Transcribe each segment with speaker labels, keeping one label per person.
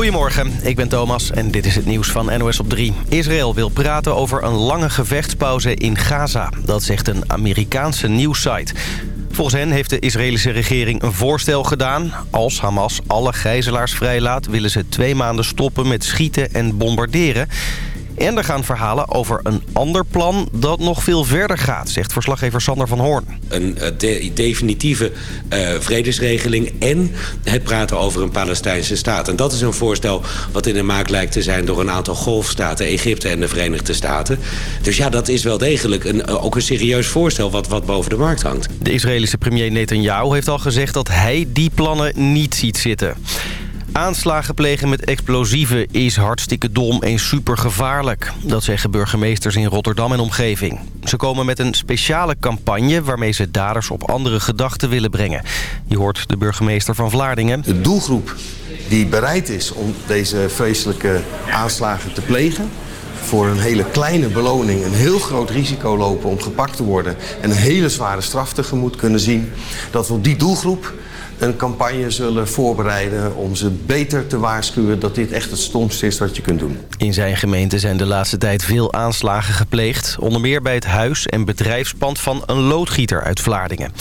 Speaker 1: Goedemorgen, ik ben Thomas en dit is het nieuws van NOS op 3. Israël wil praten over een lange gevechtspauze in Gaza. Dat zegt een Amerikaanse nieuwssite. Volgens hen heeft de Israëlische regering een voorstel gedaan. Als Hamas alle gijzelaars vrijlaat... willen ze twee maanden stoppen met schieten en bombarderen. En er gaan verhalen over een ander plan dat nog veel verder gaat, zegt verslaggever Sander van Hoorn.
Speaker 2: Een uh, definitieve uh, vredesregeling en het praten over een Palestijnse staat. En dat is een voorstel wat in de maak lijkt te zijn door een aantal golfstaten, Egypte en de Verenigde Staten. Dus ja, dat is wel degelijk een, uh, ook een serieus voorstel wat, wat boven de markt hangt.
Speaker 1: De Israëlische premier Netanyahu heeft al gezegd dat hij die plannen niet ziet zitten. Aanslagen plegen met explosieven is hartstikke dom en supergevaarlijk. Dat zeggen burgemeesters in Rotterdam en omgeving. Ze komen met een speciale campagne waarmee ze daders op andere gedachten willen brengen. Je hoort de burgemeester van Vlaardingen.
Speaker 3: De doelgroep die bereid is om deze vreselijke aanslagen te plegen voor een hele kleine beloning een heel groot risico lopen om gepakt te worden... en een hele zware straf tegemoet kunnen zien... dat we die doelgroep een campagne zullen voorbereiden om ze beter te waarschuwen dat dit echt het stomste is wat je kunt doen.
Speaker 1: In zijn gemeente zijn de laatste tijd veel aanslagen gepleegd. Onder meer bij het huis en bedrijfspand van een loodgieter uit Vlaardingen.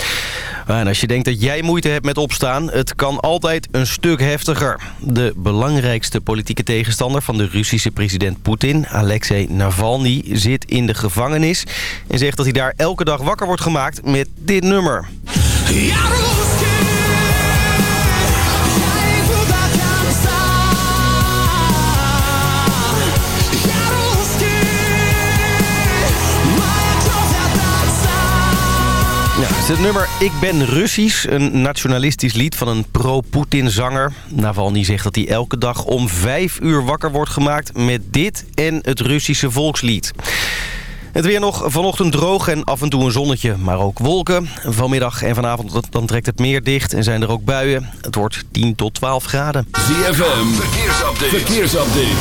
Speaker 1: En als je denkt dat jij moeite hebt met opstaan, het kan altijd een stuk heftiger. De belangrijkste politieke tegenstander van de Russische president Poetin, Alexei Navalny, zit in de gevangenis. En zegt dat hij daar elke dag wakker wordt gemaakt met dit nummer. Ja, het nummer Ik ben Russisch, een nationalistisch lied van een pro-Poetin-zanger. Navalny zegt dat hij elke dag om vijf uur wakker wordt gemaakt met dit en het Russische volkslied. Het weer nog vanochtend droog en af en toe een zonnetje, maar ook wolken. Vanmiddag en vanavond dan trekt het meer dicht en zijn er ook buien. Het wordt 10 tot 12 graden.
Speaker 4: ZFM, verkeersupdate. verkeersupdate.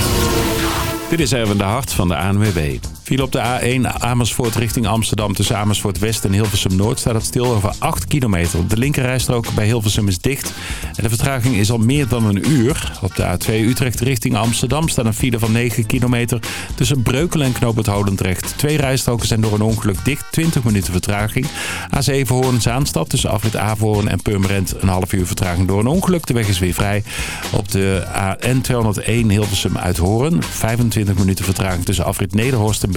Speaker 4: Dit is Erwin de Hart van de ANWB. Viel op de A1 Amersfoort richting Amsterdam tussen Amersfoort West en Hilversum Noord staat het stil over 8 kilometer. De linkerrijstrook bij Hilversum is dicht en de vertraging is al meer dan een uur. Op de A2 Utrecht richting Amsterdam staat een file van 9 kilometer tussen Breukelen en Knoop het Holendrecht. Twee rijstroken zijn door een ongeluk dicht, 20 minuten vertraging. A7 Hoorn Zaanstad tussen Afrit Avoorn en Purmerend een half uur vertraging door een ongeluk. De weg is weer vrij. Op de N201 Hilversum uit Hoorn 25 minuten vertraging tussen Afrit Nederhorst en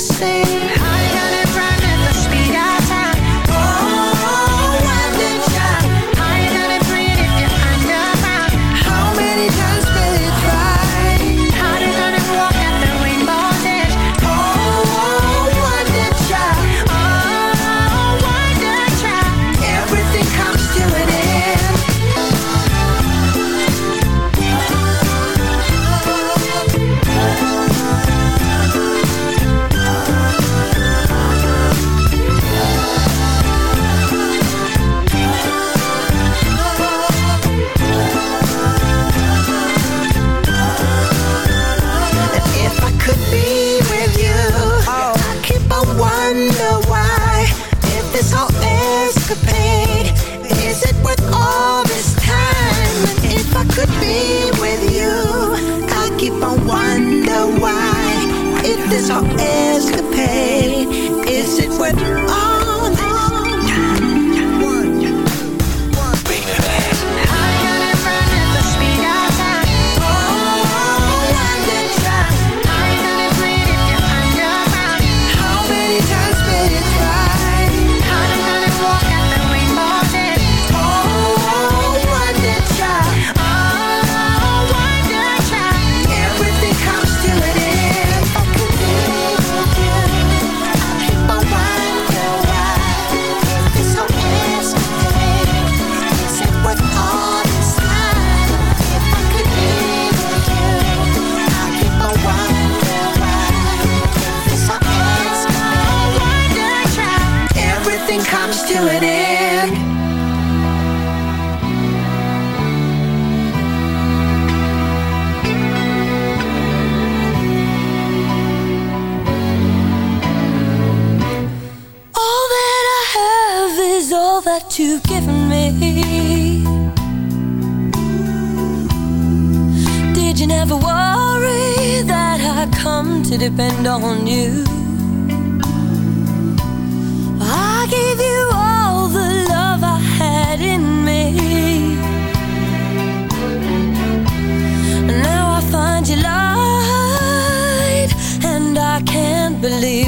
Speaker 5: The
Speaker 6: same Everything comes to an end.
Speaker 7: All
Speaker 8: that I have is all that you've given me. Did you never worry that I come to depend on you?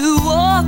Speaker 8: to walk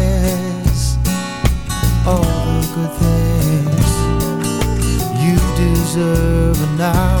Speaker 9: deserve an hour.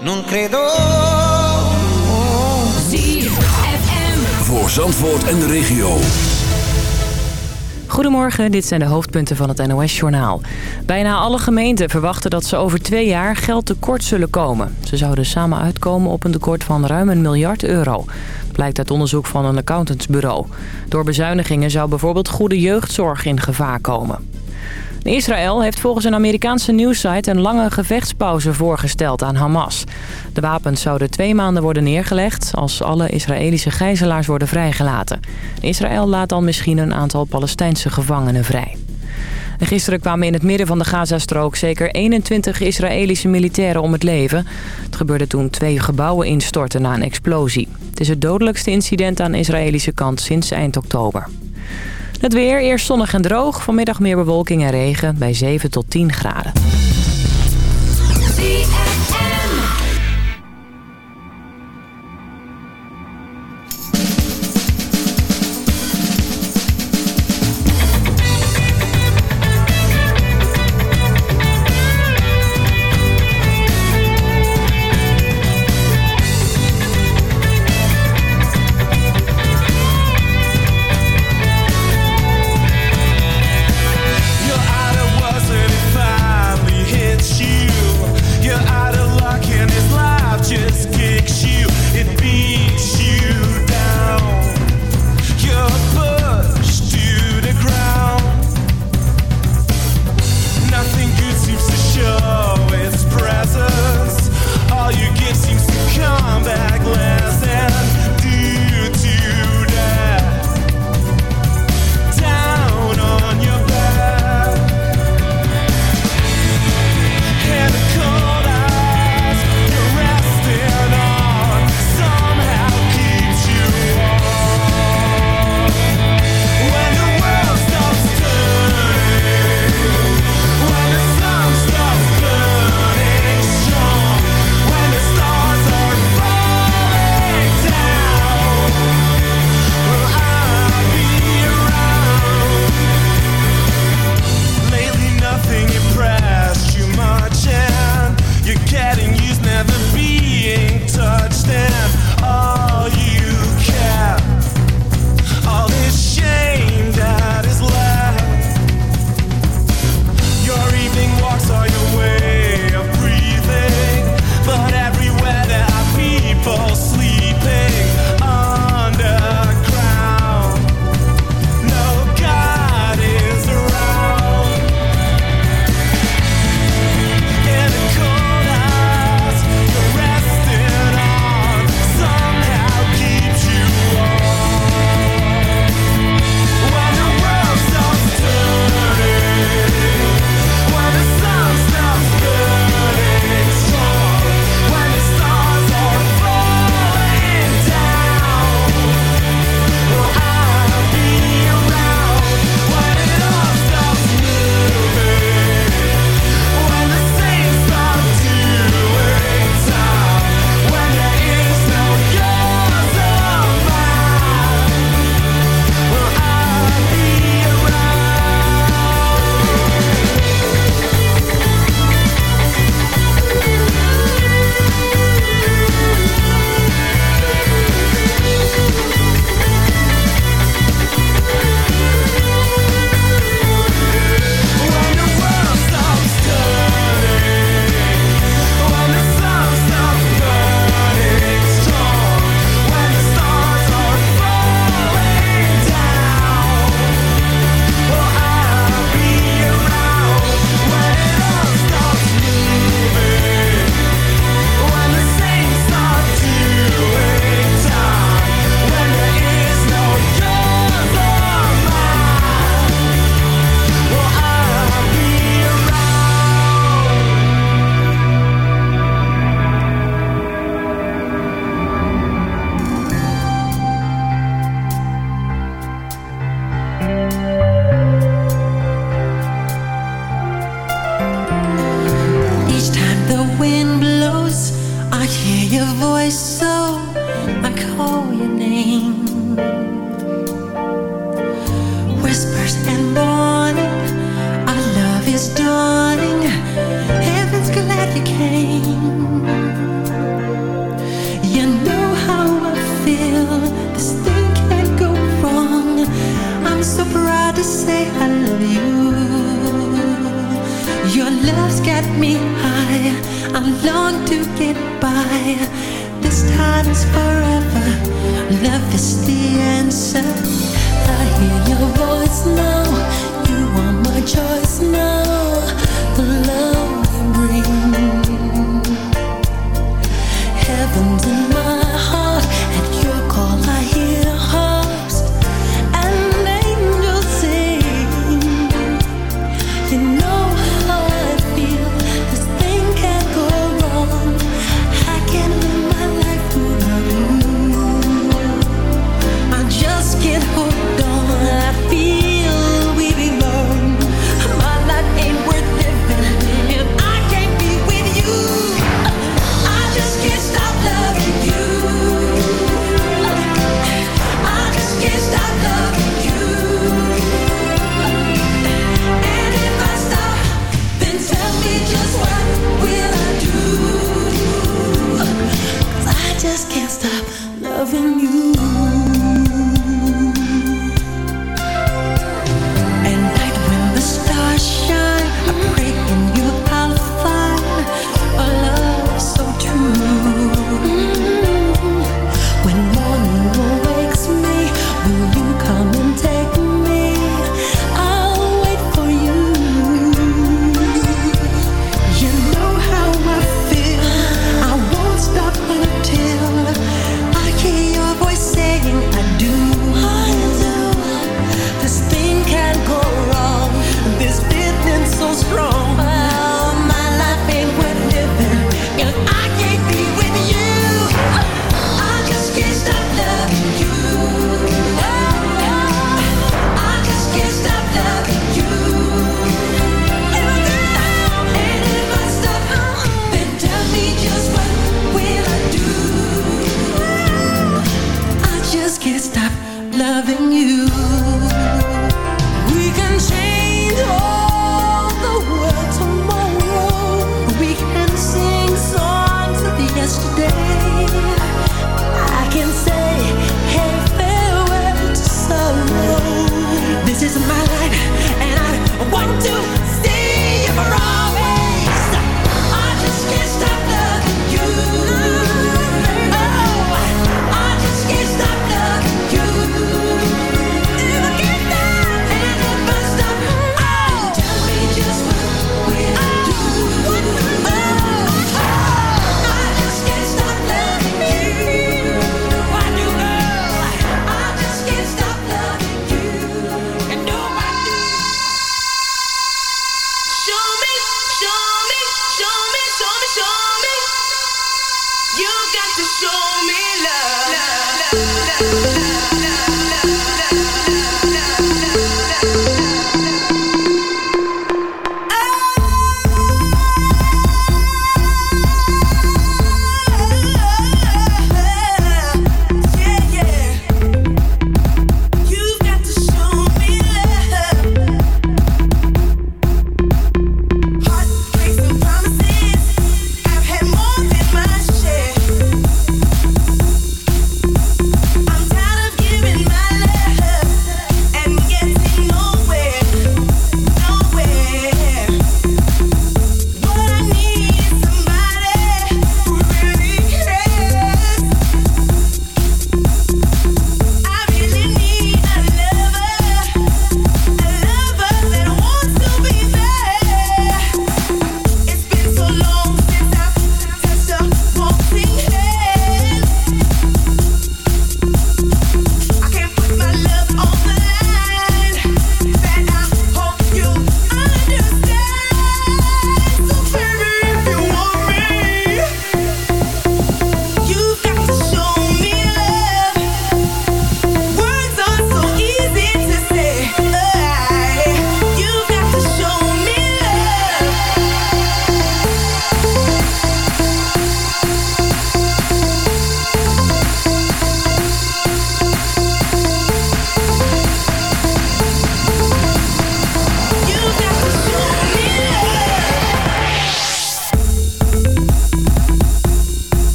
Speaker 7: non credo.
Speaker 10: Voor Zandvoort en de regio.
Speaker 11: Goedemorgen, dit zijn de hoofdpunten van het NOS-journaal. Bijna alle gemeenten verwachten dat ze over twee jaar geld tekort zullen komen. Ze zouden samen uitkomen op een tekort van ruim een miljard euro. Blijkt uit onderzoek van een accountantsbureau. Door bezuinigingen zou bijvoorbeeld goede jeugdzorg in gevaar komen. Israël heeft volgens een Amerikaanse nieuwssite een lange gevechtspauze voorgesteld aan Hamas. De wapens zouden twee maanden worden neergelegd als alle Israëlische gijzelaars worden vrijgelaten. Israël laat dan misschien een aantal Palestijnse gevangenen vrij. En gisteren kwamen in het midden van de Gazastrook zeker 21 Israëlische militairen om het leven. Het gebeurde toen twee gebouwen instortten na een explosie. Het is het dodelijkste incident aan de Israëlische kant sinds eind oktober. Het weer, eerst zonnig en droog. Vanmiddag meer bewolking en regen bij 7 tot 10 graden.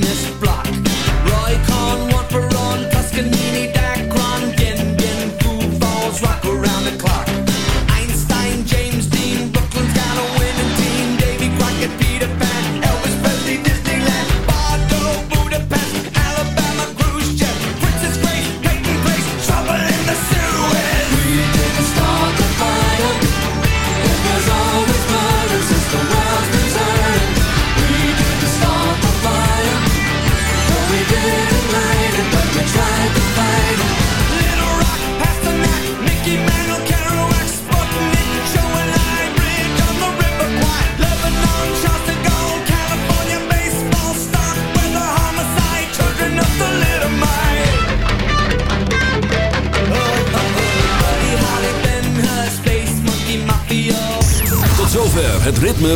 Speaker 6: This.